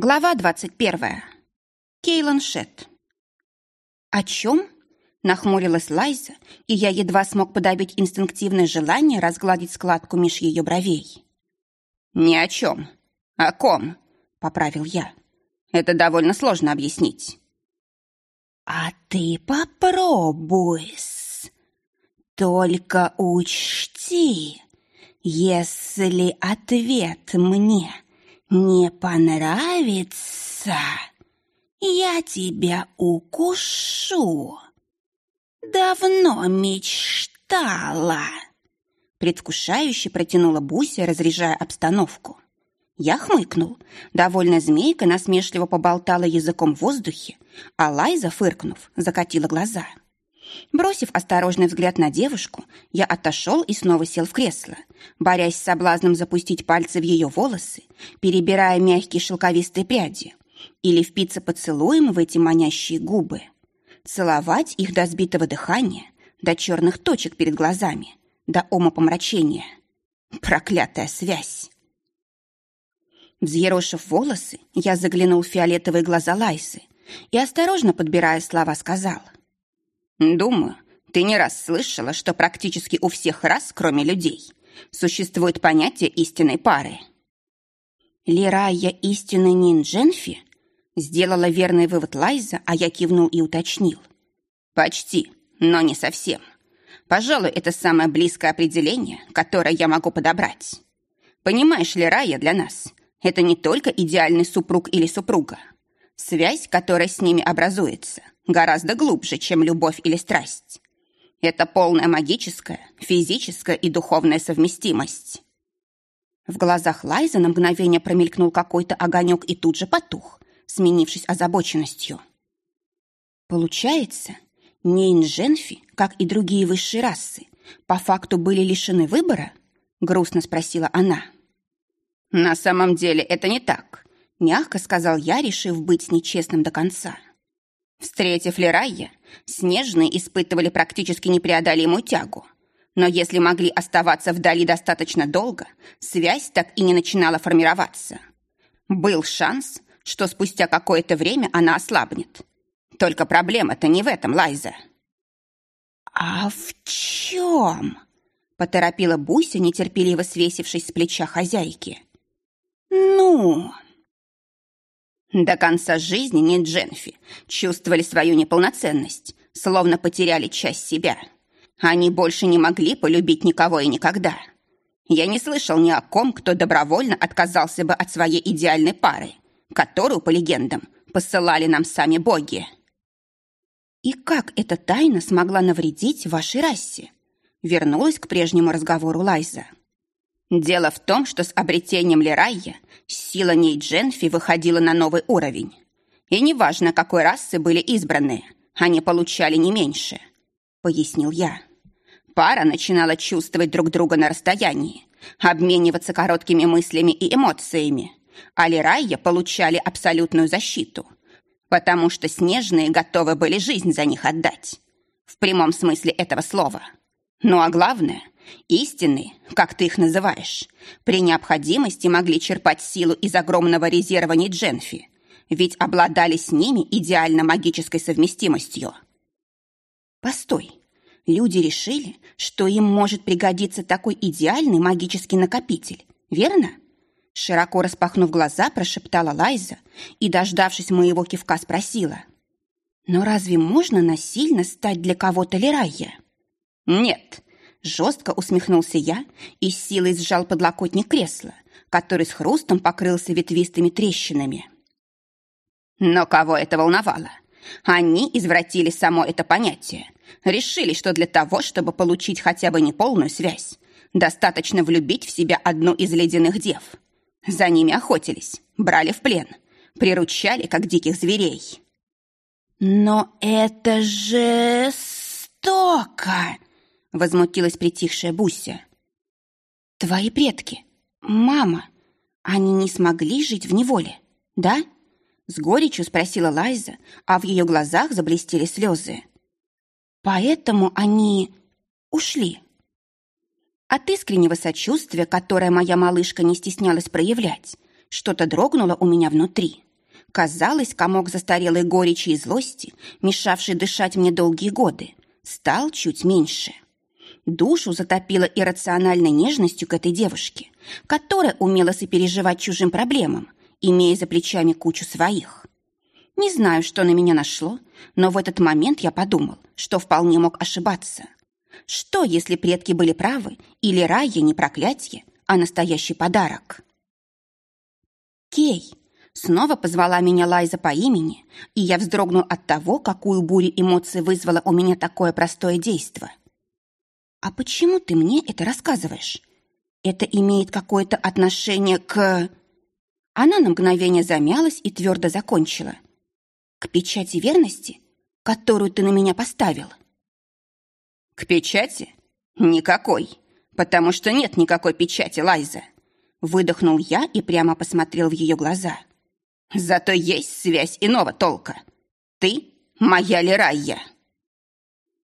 Глава 21. Кейлан Шет. «О чем?» – нахмурилась Лайза, и я едва смог подавить инстинктивное желание разгладить складку меж ее бровей. «Ни о чем. О ком?» – поправил я. «Это довольно сложно объяснить». «А ты попробуй. Только учти, если ответ мне – не понравится, я тебя укушу. Давно мечтала. Предвкушающе протянула Буся, разряжая обстановку. Я хмыкнул. Довольно змейка насмешливо поболтала языком в воздухе, а Лайза, фыркнув, закатила глаза. — Бросив осторожный взгляд на девушку, я отошел и снова сел в кресло, борясь с соблазном запустить пальцы в ее волосы, перебирая мягкие шелковистые пряди, или впиться поцелуем в эти манящие губы, целовать их до сбитого дыхания, до черных точек перед глазами, до помрачения. Проклятая связь! Взъерошив волосы, я заглянул в фиолетовые глаза Лайсы и, осторожно подбирая слова, сказал — Думаю, ты не раз слышала, что практически у всех рас, кроме людей, существует понятие истинной пары. Лирая истинной Ниндженфи сделала верный вывод Лайза, а я кивнул и уточнил. Почти, но не совсем. Пожалуй, это самое близкое определение, которое я могу подобрать. Понимаешь ли, Рая для нас – это не только идеальный супруг или супруга. Связь, которая с ними образуется – гораздо глубже, чем любовь или страсть. Это полная магическая, физическая и духовная совместимость. В глазах Лайза на мгновение промелькнул какой-то огонек и тут же потух, сменившись озабоченностью. Получается, Нейн-Женфи, как и другие высшие расы, по факту были лишены выбора? Грустно спросила она. На самом деле это не так, мягко сказал я, решив быть нечестным до конца. Встретив Лерайя, снежные испытывали практически непреодолимую тягу. Но если могли оставаться вдали достаточно долго, связь так и не начинала формироваться. Был шанс, что спустя какое-то время она ослабнет. Только проблема-то не в этом, Лайза. «А в чем?» — поторопила Буся, нетерпеливо свесившись с плеча хозяйки. «Ну?» До конца жизни не Дженфи чувствовали свою неполноценность, словно потеряли часть себя. Они больше не могли полюбить никого и никогда. Я не слышал ни о ком, кто добровольно отказался бы от своей идеальной пары, которую, по легендам, посылали нам сами боги. И как эта тайна смогла навредить вашей расе? Вернулась к прежнему разговору Лайза. Дело в том, что с обретением Лерайя сила Нейдженфи выходила на новый уровень. И неважно, какой расы были избранные, они получали не меньше, пояснил я. Пара начинала чувствовать друг друга на расстоянии, обмениваться короткими мыслями и эмоциями, а Лерайя получали абсолютную защиту, потому что снежные готовы были жизнь за них отдать. В прямом смысле этого слова. Ну а главное – Истинные, как ты их называешь, при необходимости могли черпать силу из огромного резерва Нидженфи, ведь обладали с ними идеально магической совместимостью. Постой, люди решили, что им может пригодиться такой идеальный магический накопитель, верно? Широко распахнув глаза, прошептала Лайза и, дождавшись моего кивка, спросила. «Но разве можно насильно стать для кого-то Лерайя?» «Нет, Жестко усмехнулся я и силой сжал подлокотник кресла, который с хрустом покрылся ветвистыми трещинами. Но кого это волновало? Они извратили само это понятие. Решили, что для того, чтобы получить хотя бы неполную связь, достаточно влюбить в себя одну из ледяных дев. За ними охотились, брали в плен, приручали, как диких зверей. «Но это жестоко!» Возмутилась притихшая Буся. Твои предки, мама, они не смогли жить в неволе, да? С горечью спросила Лайза, а в ее глазах заблестели слезы. Поэтому они ушли. От искреннего сочувствия, которое моя малышка не стеснялась проявлять, что-то дрогнуло у меня внутри, Казалось, комок застарелой горечи и злости, мешавший дышать мне долгие годы, стал чуть меньше. Душу затопило иррациональной нежностью к этой девушке, которая умела сопереживать чужим проблемам, имея за плечами кучу своих. Не знаю, что на меня нашло, но в этот момент я подумал, что вполне мог ошибаться. Что, если предки были правы, или рая не проклятие, а настоящий подарок? «Кей!» Снова позвала меня Лайза по имени, и я вздрогнул от того, какую бурю эмоций вызвало у меня такое простое действо. «А почему ты мне это рассказываешь? Это имеет какое-то отношение к...» Она на мгновение замялась и твердо закончила. «К печати верности, которую ты на меня поставил?» «К печати? Никакой, потому что нет никакой печати, Лайза!» Выдохнул я и прямо посмотрел в ее глаза. Зато есть связь иного толка. Ты моя Лерайя.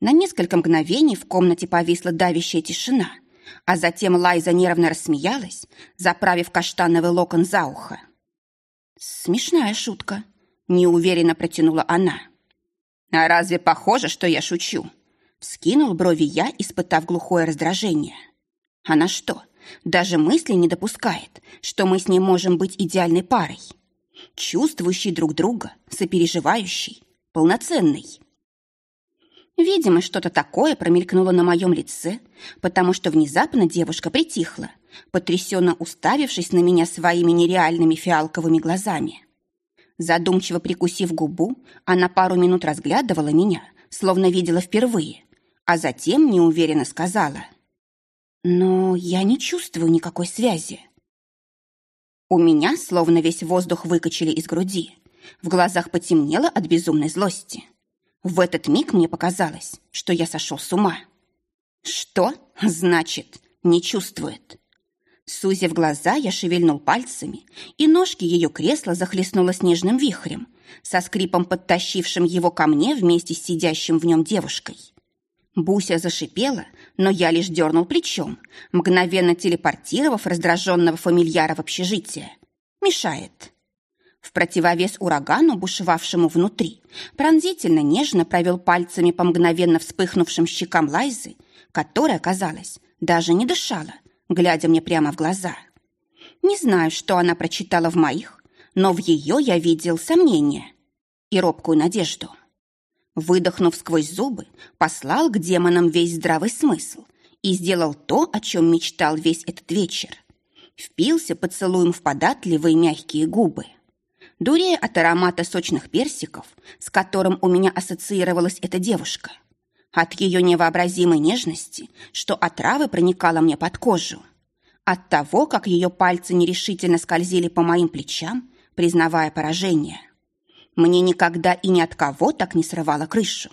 На несколько мгновений в комнате повисла давящая тишина, а затем Лайза нервно рассмеялась, заправив каштановый локон за ухо. «Смешная шутка», — неуверенно протянула она. «А разве похоже, что я шучу?» Вскинул брови я, испытав глухое раздражение. «Она что, даже мысли не допускает, что мы с ней можем быть идеальной парой?» чувствующий друг друга, сопереживающий, полноценный. Видимо, что-то такое промелькнуло на моем лице, потому что внезапно девушка притихла, потрясенно уставившись на меня своими нереальными фиалковыми глазами. Задумчиво прикусив губу, она пару минут разглядывала меня, словно видела впервые, а затем неуверенно сказала. «Но я не чувствую никакой связи». У меня словно весь воздух выкачали из груди. В глазах потемнело от безумной злости. В этот миг мне показалось, что я сошел с ума. Что значит «не чувствует»? Сузив глаза, я шевельнул пальцами, и ножки ее кресла захлестнуло снежным вихрем, со скрипом подтащившим его ко мне вместе с сидящим в нем девушкой. Буся зашипела, но я лишь дернул плечом, мгновенно телепортировав раздраженного фамильяра в общежитие. Мешает. В противовес урагану, бушевавшему внутри, пронзительно нежно провел пальцами по мгновенно вспыхнувшим щекам Лайзы, которая, казалось, даже не дышала, глядя мне прямо в глаза. Не знаю, что она прочитала в моих, но в ее я видел сомнение и робкую надежду. Выдохнув сквозь зубы, послал к демонам весь здравый смысл и сделал то, о чем мечтал весь этот вечер. Впился поцелуем в податливые мягкие губы. Дурея от аромата сочных персиков, с которым у меня ассоциировалась эта девушка. От ее невообразимой нежности, что отравы проникала мне под кожу. От того, как ее пальцы нерешительно скользили по моим плечам, признавая поражение. Мне никогда и ни от кого так не срывало крышу.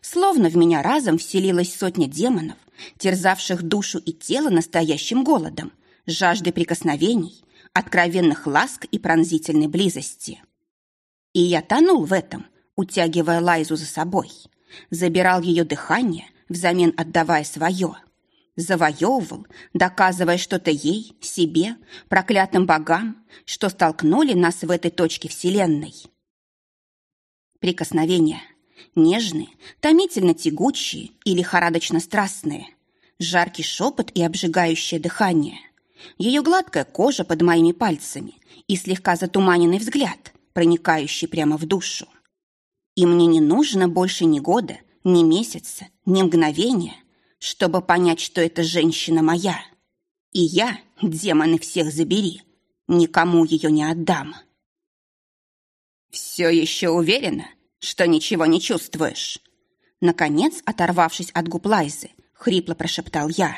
Словно в меня разом вселилась сотня демонов, терзавших душу и тело настоящим голодом, жаждой прикосновений, откровенных ласк и пронзительной близости. И я тонул в этом, утягивая Лайзу за собой. Забирал ее дыхание, взамен отдавая свое. Завоевывал, доказывая что-то ей, себе, проклятым богам, что столкнули нас в этой точке Вселенной. Прикосновения. Нежные, томительно тягучие и лихорадочно страстные. Жаркий шепот и обжигающее дыхание. Ее гладкая кожа под моими пальцами и слегка затуманенный взгляд, проникающий прямо в душу. И мне не нужно больше ни года, ни месяца, ни мгновения, чтобы понять, что эта женщина моя. И я, демоны всех забери, никому ее не отдам. «Все еще уверена, что ничего не чувствуешь?» Наконец, оторвавшись от губ Лайзы, хрипло прошептал я.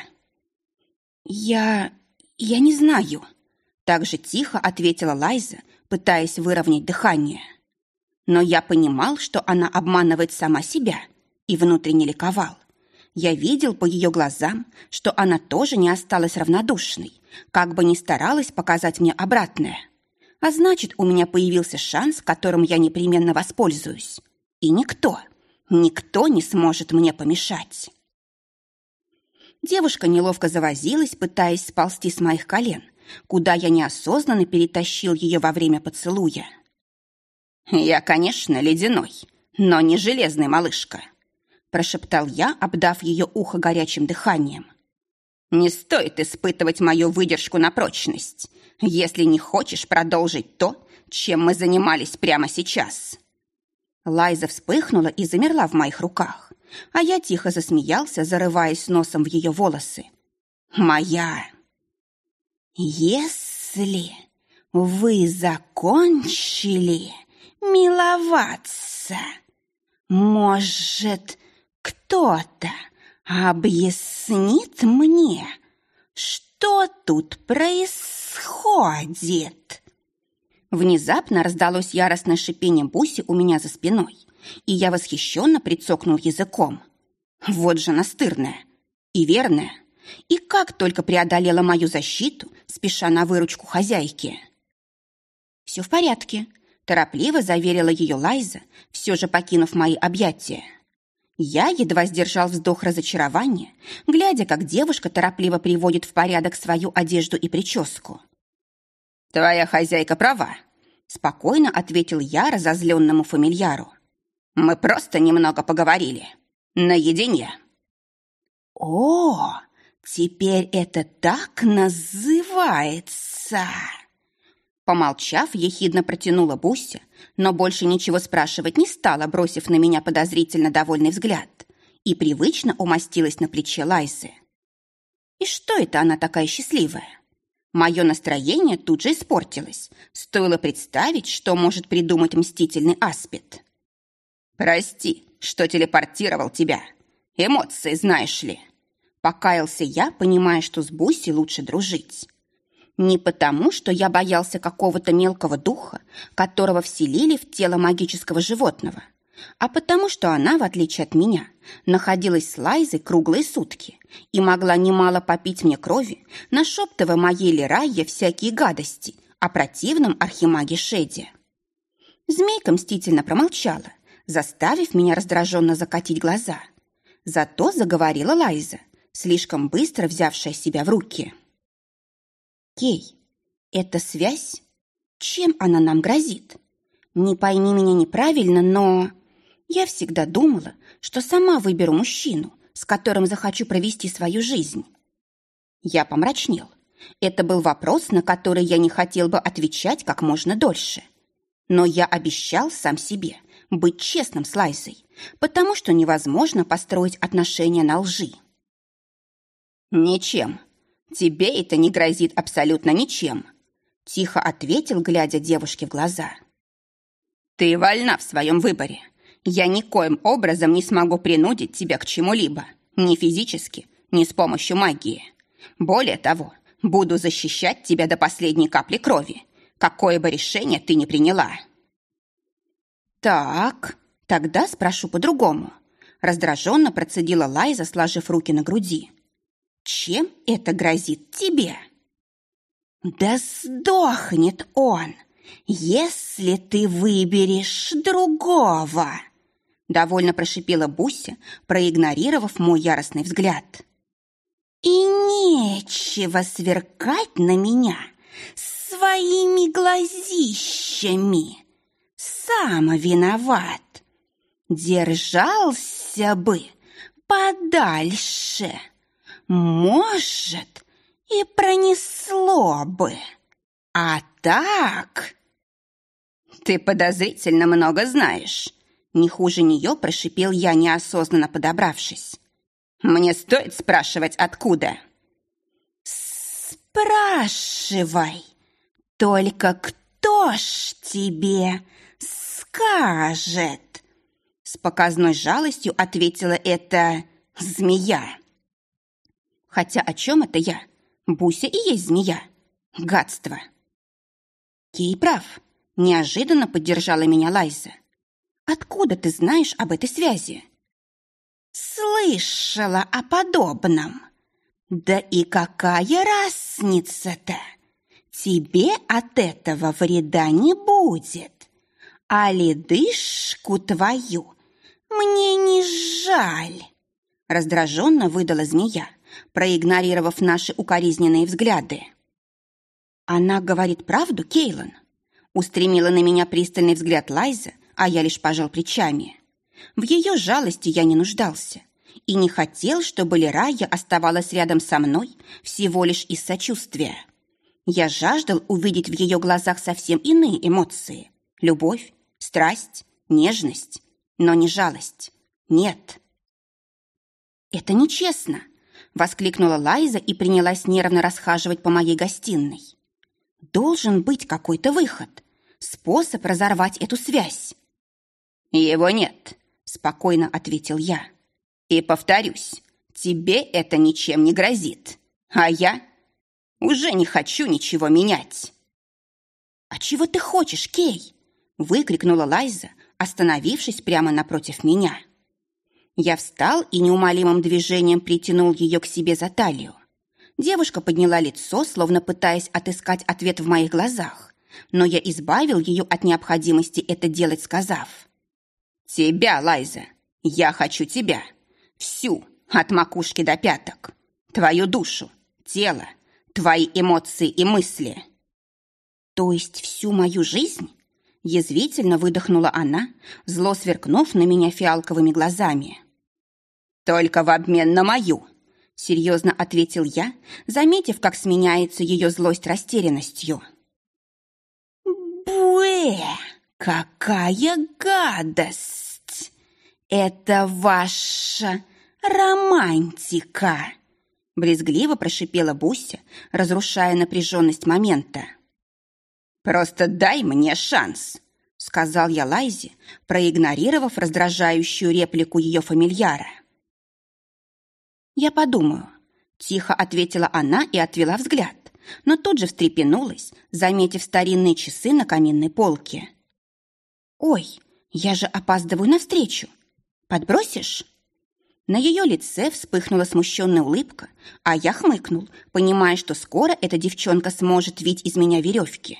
«Я... я не знаю», — так же тихо ответила Лайза, пытаясь выровнять дыхание. Но я понимал, что она обманывает сама себя, и внутренне ликовал. Я видел по ее глазам, что она тоже не осталась равнодушной, как бы ни старалась показать мне обратное. А значит, у меня появился шанс, которым я непременно воспользуюсь. И никто, никто не сможет мне помешать. Девушка неловко завозилась, пытаясь сползти с моих колен, куда я неосознанно перетащил ее во время поцелуя. «Я, конечно, ледяной, но не железный, малышка», прошептал я, обдав ее ухо горячим дыханием. «Не стоит испытывать мою выдержку на прочность, если не хочешь продолжить то, чем мы занимались прямо сейчас». Лайза вспыхнула и замерла в моих руках, а я тихо засмеялся, зарываясь носом в ее волосы. «Моя!» «Если вы закончили миловаться, может, кто-то объяснит мне, что тут происходит?» Внезапно раздалось яростное шипение Буси у меня за спиной, и я восхищенно прицокнул языком. Вот же настырная и верная, и как только преодолела мою защиту, спеша на выручку хозяйки. «Все в порядке», – торопливо заверила ее Лайза, все же покинув мои объятия. Я едва сдержал вздох разочарования, глядя, как девушка торопливо приводит в порядок свою одежду и прическу. «Твоя хозяйка права», — спокойно ответил я разозленному фамильяру. «Мы просто немного поговорили. Наедине». «О, теперь это так называется!» Помолчав, ехидно протянула Буся, но больше ничего спрашивать не стала, бросив на меня подозрительно довольный взгляд, и привычно умостилась на плече Лайзы. И что это она такая счастливая? Мое настроение тут же испортилось. Стоило представить, что может придумать мстительный аспид. «Прости, что телепортировал тебя. Эмоции, знаешь ли». Покаялся я, понимая, что с Буси лучше дружить. Не потому, что я боялся какого-то мелкого духа, которого вселили в тело магического животного, а потому что она, в отличие от меня, находилась с Лайзой круглые сутки и могла немало попить мне крови, нашептывая моей Лерайе всякие гадости о противном архимаге Шеде. Змейка мстительно промолчала, заставив меня раздраженно закатить глаза. Зато заговорила Лайза, слишком быстро взявшая себя в руки. «Кей, эта связь? Чем она нам грозит? Не пойми меня неправильно, но...» Я всегда думала, что сама выберу мужчину, с которым захочу провести свою жизнь. Я помрачнел. Это был вопрос, на который я не хотел бы отвечать как можно дольше. Но я обещал сам себе быть честным с Лайзой, потому что невозможно построить отношения на лжи. «Ничем. Тебе это не грозит абсолютно ничем», тихо ответил, глядя девушке в глаза. «Ты вольна в своем выборе. Я никоим образом не смогу принудить тебя к чему-либо, ни физически, ни с помощью магии. Более того, буду защищать тебя до последней капли крови, какое бы решение ты ни приняла. Так, тогда спрошу по-другому. Раздраженно процедила Лайза, сложив руки на груди. Чем это грозит тебе? Да сдохнет он, если ты выберешь другого. Довольно прошипела Буся, проигнорировав мой яростный взгляд. «И нечего сверкать на меня своими глазищами. Сам виноват. Держался бы подальше. Может, и пронесло бы. А так...» «Ты подозрительно много знаешь», не хуже нее прошипел я, неосознанно подобравшись. «Мне стоит спрашивать, откуда?» «Спрашивай! Только кто ж тебе скажет?» С показной жалостью ответила эта змея. Хотя о чем это я? Буся и есть змея. Гадство. Кей прав. Неожиданно поддержала меня Лайза. Откуда ты знаешь об этой связи? Слышала о подобном. Да и какая разница-то? Тебе от этого вреда не будет. А ледышку твою мне не жаль. Раздраженно выдала змея, проигнорировав наши укоризненные взгляды. Она говорит правду, Кейлан. Устремила на меня пристальный взгляд Лайза, а я лишь пожал плечами. В ее жалости я не нуждался и не хотел, чтобы Лерая оставалась рядом со мной всего лишь из сочувствия. Я жаждал увидеть в ее глазах совсем иные эмоции. Любовь, страсть, нежность, но не жалость. Нет. «Это нечестно!» — воскликнула Лайза и принялась нервно расхаживать по моей гостиной. «Должен быть какой-то выход, способ разорвать эту связь». «Его нет», — спокойно ответил я. «И повторюсь, тебе это ничем не грозит, а я уже не хочу ничего менять». «А чего ты хочешь, Кей?» — выкрикнула Лайза, остановившись прямо напротив меня. Я встал и неумолимым движением притянул ее к себе за талию. Девушка подняла лицо, словно пытаясь отыскать ответ в моих глазах, но я избавил ее от необходимости это делать, сказав. «Тебя, Лайза, я хочу тебя. Всю, от макушки до пяток. Твою душу, тело, твои эмоции и мысли». «То есть всю мою жизнь?» Язвительно выдохнула она, зло сверкнув на меня фиалковыми глазами. «Только в обмен на мою!» Серьезно ответил я, заметив, как сменяется ее злость растерянностью. «Буэ! Какая гадость! Это ваша романтика!» Брезгливо прошипела Буся, разрушая напряженность момента. «Просто дай мне шанс», — сказал я Лайзе, проигнорировав раздражающую реплику ее фамильяра. «Я подумаю», — тихо ответила она и отвела взгляд, но тут же встрепенулась, заметив старинные часы на каминной полке. «Ой, я же опаздываю навстречу. Подбросишь?» На ее лице вспыхнула смущенная улыбка, а я хмыкнул, понимая, что скоро эта девчонка сможет вить из меня веревки.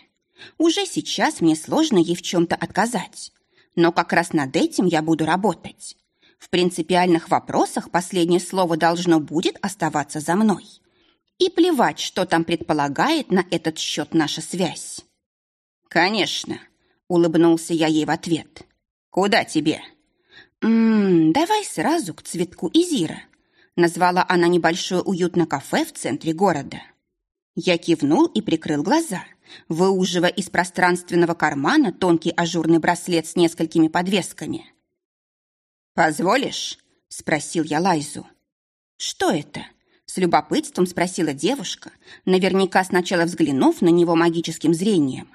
Уже сейчас мне сложно ей в чем-то отказать, но как раз над этим я буду работать. В принципиальных вопросах последнее слово должно будет оставаться за мной. И плевать, что там предполагает на этот счет наша связь. «Конечно», — улыбнулся я ей в ответ. «Куда тебе?» «М -м, «Давай сразу к цветку Изира», — назвала она небольшое уютное кафе в центре города. Я кивнул и прикрыл глаза, выуживая из пространственного кармана тонкий ажурный браслет с несколькими подвесками — «Позволишь?» – спросил я Лайзу. «Что это?» – с любопытством спросила девушка, наверняка сначала взглянув на него магическим зрением.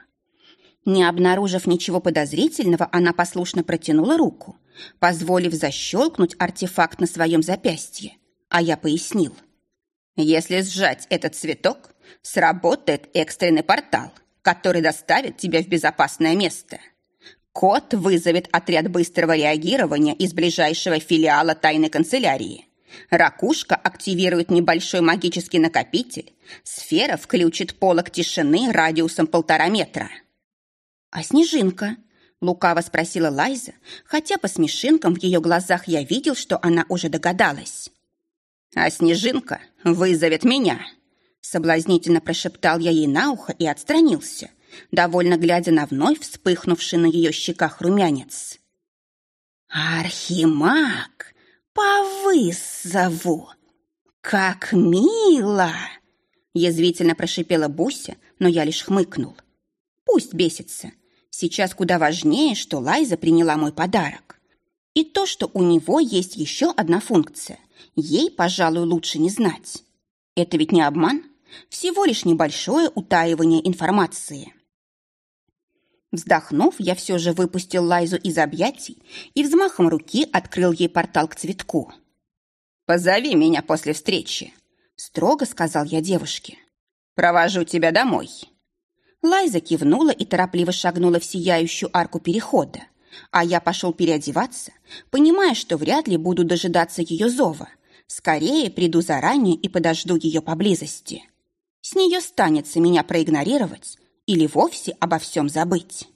Не обнаружив ничего подозрительного, она послушно протянула руку, позволив защелкнуть артефакт на своем запястье, а я пояснил. «Если сжать этот цветок, сработает экстренный портал, который доставит тебя в безопасное место». Кот вызовет отряд быстрого реагирования из ближайшего филиала тайной канцелярии. Ракушка активирует небольшой магический накопитель. Сфера включит полок тишины радиусом полтора метра. «А снежинка?» – лукаво спросила Лайза, хотя по смешинкам в ее глазах я видел, что она уже догадалась. «А снежинка вызовет меня!» Соблазнительно прошептал я ей на ухо и отстранился – довольно глядя на вновь вспыхнувший на ее щеках румянец. «Архимаг по вызову! Как мило!» Язвительно прошипела Буся, но я лишь хмыкнул. «Пусть бесится. Сейчас куда важнее, что Лайза приняла мой подарок. И то, что у него есть еще одна функция. Ей, пожалуй, лучше не знать. Это ведь не обман, всего лишь небольшое утаивание информации». Вздохнув, я все же выпустил Лайзу из объятий и взмахом руки открыл ей портал к цветку. «Позови меня после встречи», — строго сказал я девушке. «Провожу тебя домой». Лайза кивнула и торопливо шагнула в сияющую арку перехода, а я пошел переодеваться, понимая, что вряд ли буду дожидаться ее зова. Скорее приду заранее и подожду ее поблизости. С нее станется меня проигнорировать, или вовсе обо всем забыть.